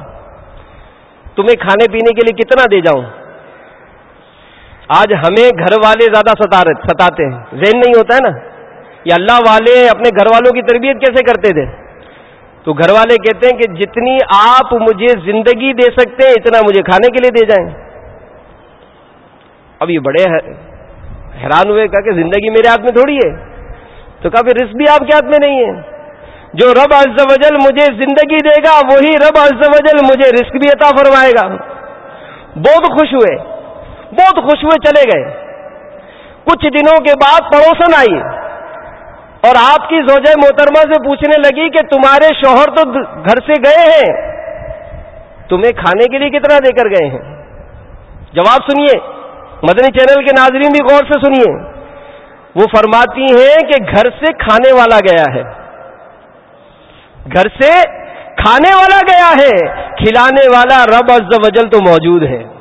تمہیں کھانے پینے کے لیے کتنا دے جاؤں؟ آج ہمیں گھر والے زیادہ ستاتے ہیں۔ ذہن نہیں ہوتا ہے نا؟ یہ اللہ والے اپنے گھر والوں کی تربیت کیسے کرتے تھے؟ تو گھر والے کہتے ہیں کہ جتنی آپ مجھے زندگی دے سکتے ہیں، اتنا مجھے کھانے کے لیے دے جائیں۔ اب یہ بڑے حیران ہوئے، کہا کہ زندگی میرے ہاتھ میں تھوڑی ہے۔ تو کہا، پھر رسک بھی آپ کے ہاتھ میں نہیں ہے۔ جو رب عز و جل مجھے زندگی دے گا، وہی رب عز و جل مجھے رسک بھی عطا فرمائے گا۔ بہت خوش ہوئے۔ بہت خوش ہوئے چلے گئے۔ کچھ دنوں کے بعد پڑوسن آئی اور آپ کی زوجہ محترمہ سے پوچھنے لگی کہ تمہارے شوہر تو گھر سے گئے ہیں۔ تمہیں کھانے کے لیے کتنا دے کر گئے ہیں؟ جواب سنیے۔ مدنی چینل کے ناظرین بھی غور سے سنیے۔ وہ فرماتی ہیں کہ گھر سے کھانے والا گیا ہے۔ گھر سے کھانے والا گیا ہے۔ کھلانے والا رب عز و جل تو موجود ہے۔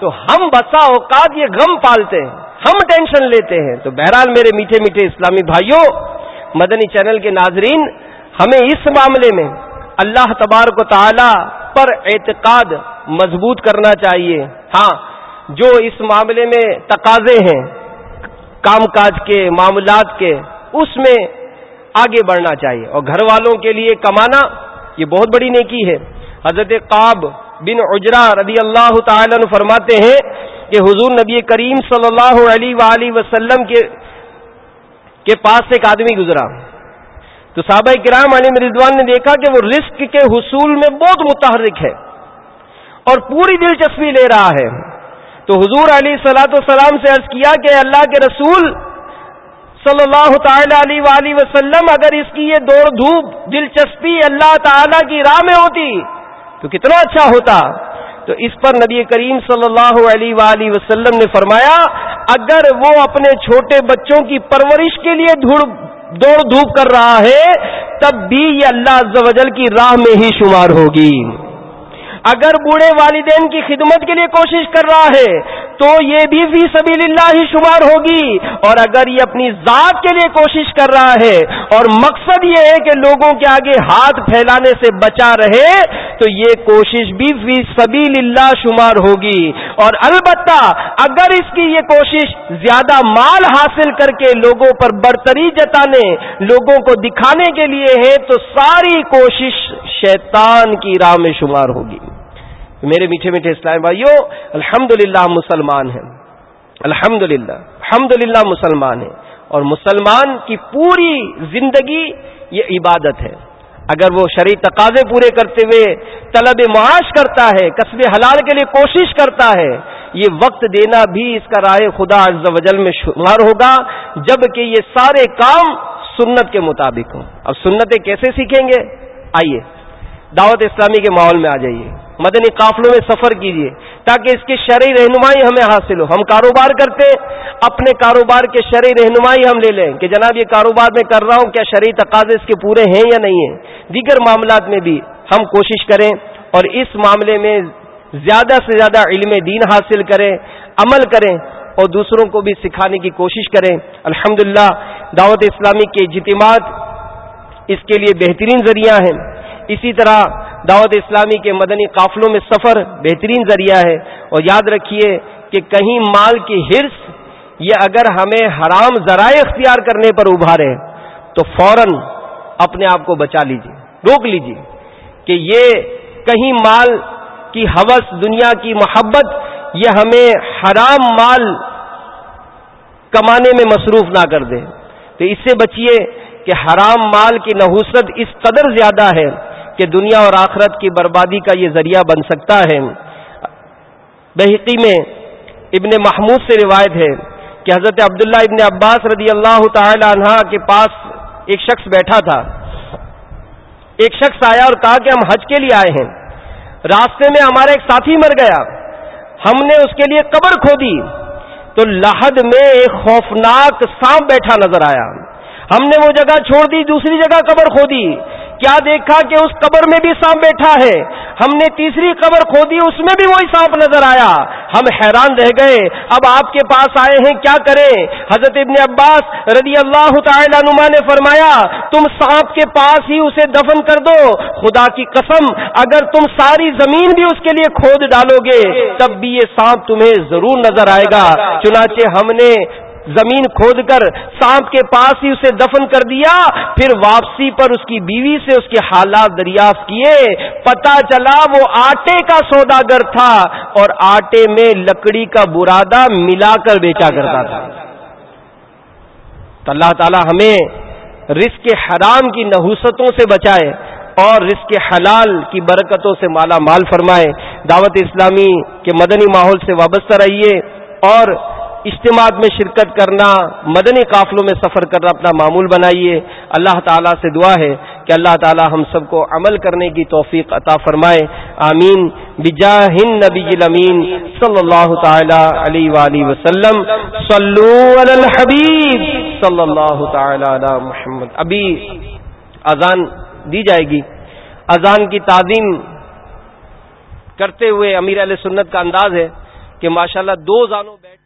تو ہم بسا اوقات یہ غم پالتے ہیں، ہم ٹینشن لیتے ہیں۔ تو بہرحال میرے میٹھے میٹھے اسلامی بھائیوں، مدنی چینل کے ناظرین، ہمیں اس معاملے میں اللہ تبارک و تعالی پر اعتقاد مضبوط کرنا چاہیے۔ ہاں جو اس معاملے میں تقاضے ہیں، کام کاج کے، معاملات کے، اس میں آگے بڑھنا چاہیے۔ اور گھر والوں کے لیے کمانا، یہ بہت بڑی نیکی ہے۔ حضرت قاب بن اجرا رضی اللہ تعالی فرماتے ہیں کہ حضور نبی کریم صلی اللہ علیہ وآلہ وسلم کے کے پاس سے ایک آدمی گزرا۔ تو صحابہ کرام علی رضوان نے دیکھا کہ وہ رزق کے حصول میں بہت متحرک ہے اور پوری دلچسپی لے رہا ہے۔ تو حضور علی سلاۃ والسلام سے عرض کیا کہ اللہ کے رسول صلی اللہ تعالی علیہ وآلہ وسلم، اگر اس کی یہ دوڑ دھوپ دلچسپی اللہ تعالی کی راہ میں ہوتی تو کتنا اچھا ہوتا۔ تو اس پر نبی کریم صلی اللہ علیہ وآلہ وسلم نے فرمایا، اگر وہ اپنے چھوٹے بچوں کی پرورش کے لیے دوڑ دھوپ کر رہا ہے، تب بھی یہ اللہ عز و جل کی راہ میں ہی شمار ہوگی۔ اگر بوڑھے والدین کی خدمت کے لیے کوشش کر رہا ہے، تو یہ بھی فی سبیل اللہ ہی شمار ہوگی۔ اور اگر یہ اپنی ذات کے لیے کوشش کر رہا ہے، اور مقصد یہ ہے کہ لوگوں کے آگے ہاتھ پھیلانے سے بچا رہے، تو یہ کوشش بھی فی سبیل اللہ شمار ہوگی۔ اور البتہ اگر اس کی یہ کوشش زیادہ مال حاصل کر کے لوگوں پر برتری جتانے، لوگوں کو دکھانے کے لیے ہے، تو ساری کوشش شیطان کی راہ میں شمار ہوگی۔ میرے میٹھے میٹھے اسلام بھائیو الحمد للہ مسلمان ہیں۔ الحمد للہ الحمد للہ مسلمان ہیں۔ اور مسلمان کی پوری زندگی یہ عبادت ہے۔ اگر وہ شرعی تقاضے پورے کرتے ہوئے طلب معاش کرتا ہے قصب حلال کے لیے کوشش کرتا ہے، یہ وقت دینا بھی اس کا رائے خدا عز و جل میں شمار ہوگا، جبکہ یہ سارے کام سنت کے مطابق ہوں۔ اب سنتیں کیسے سیکھیں گے؟ آئیے، دعوت اسلامی کے ماحول میں آ جائیے۔ مدنی قافلوں میں سفر کیجیے تاکہ اس کی شرعی رہنمائی ہمیں حاصل ہو۔ ہم کاروبار کرتے، اپنے کاروبار کے شرعی رہنمائی ہم لے لیں کہ جناب یہ کاروبار میں کر رہا ہوں، کیا شرعی تقاضے اس کے پورے ہیں یا نہیں ہیں؟ دیگر معاملات میں بھی ہم کوشش کریں اور اس معاملے میں زیادہ سے زیادہ علم دین حاصل کریں، عمل کریں اور دوسروں کو بھی سکھانے کی کوشش کریں۔ الحمد دعوت اسلامی کے اجتماعات اس کے لیے بہترین ذریعہ ہیں۔ اسی طرح دعوت اسلامی کے مدنی قافلوں میں سفر بہترین ذریعہ ہے اور یاد رکھیے کہ کہیں مال کی ہرس یہ اگر ہمیں حرام ذرائع اختیار کرنے پر ابھارے تو فوراً اپنے آپ کو بچا لیجیے روک لیجیے کہ یہ کہیں مال کی حوث، دنیا کی محبت، یہ ہمیں حرام مال کمانے میں مصروف نہ کر دے۔ تو اس سے بچیے کہ حرام مال کی نحوست اس قدر زیادہ ہے کہ دنیا اور آخرت کی بربادی کا یہ ذریعہ بن سکتا ہے۔ بحقی میں ابن محمود سے روایت ہے کہ حضرت عبداللہ ابن عباس رضی اللہ تعالی عنہ کے پاس ایک شخص بیٹھا تھا۔ ایک شخص آیا اور کہا کہ ہم حج کے لیے آئے ہیں۔ راستے میں ہمارا ایک ساتھی مر گیا۔ ہم نے اس کے لیے قبر کھو دی تو لہد میں ایک خوفناک سانپ بیٹھا نظر آیا۔ ہم نے وہ جگہ چھوڑ دی، دوسری جگہ قبر کھو دی کیا دیکھا کہ اس قبر میں بھی سانپ بیٹھا ہے؟ ہم نے تیسری قبر کھودی، اس میں بھی وہی سانپ نظر آیا۔ ہم حیران رہ گئے۔ اب آپ کے پاس آئے ہیں، کیا کریں؟ حضرت ابن عباس رضی اللہ تعالی نما نے فرمایا، تم سانپ کے پاس ہی اسے دفن کر دو۔ خدا کی قسم، اگر تم ساری زمین بھی اس کے لیے کھود ڈالو گے، تب بھی یہ سانپ تمہیں ضرور نظر آئے گا۔ چنانچہ ہم نے زمین کھود کر سانپ کے پاس ہی اسے دفن کر دیا، پھر واپسی پر اس کی بیوی سے اس کے حالات دریافت کیے۔ پتا چلا وہ آٹے کا سوداگر تھا اور آٹے میں لکڑی کا برادہ ملا کر بیچا کرتا تھا۔ تو اللہ تعالی ہمیں رزق حرام کی نحوستوں سے بچائے اور رزق حلال کی برکتوں سے مالا مال فرمائے۔ دعوت اسلامی کے مدنی ماحول سے وابستہ رہیے اور اجتماع میں شرکت کرنا، مدنی قافلوں میں سفر کرنا اپنا معمول بنائیے۔ اللہ تعالیٰ سے دعا ہے کہ اللہ تعالیٰ ہم سب کو عمل کرنے کی توفیق عطا فرمائے۔ آمین۔ بجاہ نبی الامین صلی اللہ تعالی علیہ وآلہ وسلم۔ صلو علی الحبیب صلی اللہ تعالی علی محمد۔ ابھی اذان دی جائے گی۔ اذان کی تعظیم کرتے ہوئے امیر علیہ سنت کا انداز ہے کہ ماشاءاللہ دو زانوں بیٹھ